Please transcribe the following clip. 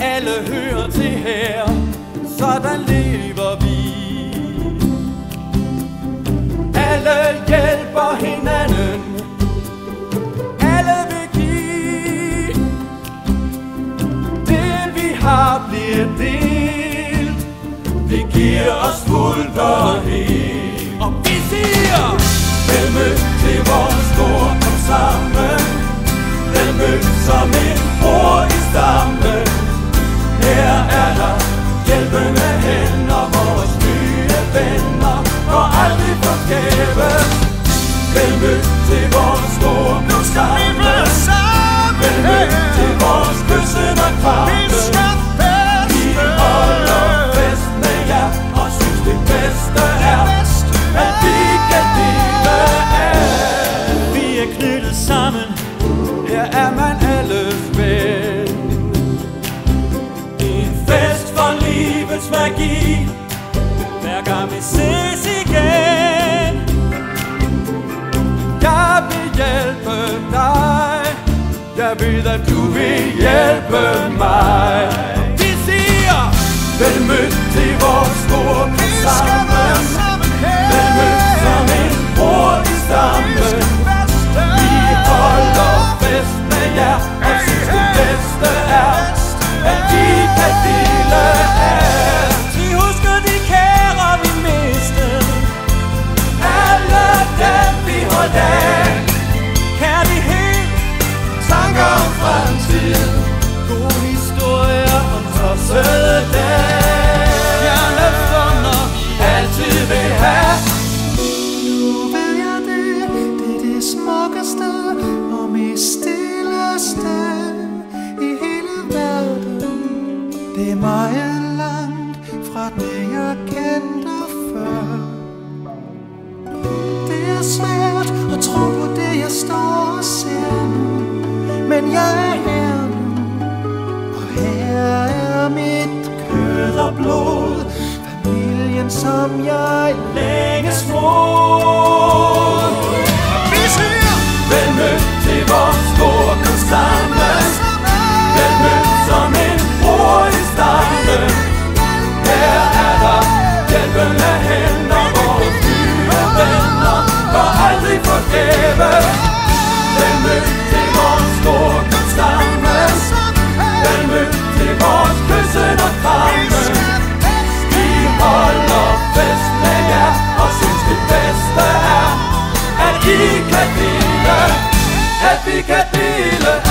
Alle hører til her, sådan lever vi. Alle hjælper hinanden. Alle vil give. Det vi har bliver delt. Det giver os fuldt og helt. Og vi siger, vel mødt til vores store kom sammen. Vel mødt som en bror i stammen. Ved at du vil hjælpe mig. Vi siger, vel mødt til vores store kom Det er meget langt fra det, jeg kendte før. Det er svært at tro på det, jeg står og ser nu. Men jeg er her nu, og her er mit kød og blod. Familien, som jeg længes mod. Bedste er, at